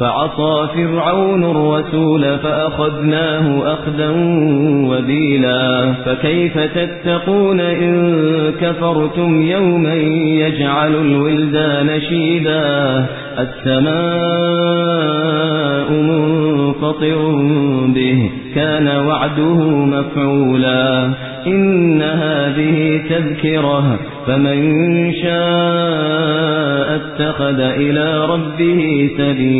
فعصى فرعون الرسول فأخذناه أخذا وبيلا. فكيف تتقون إن كفرتم يوما يجعل الولدان شيبا؟ السماء منفطر به كان وعده مفعولا. إن هذه تذكرة فمن شاء اتخذ إلى ربه سبيلا.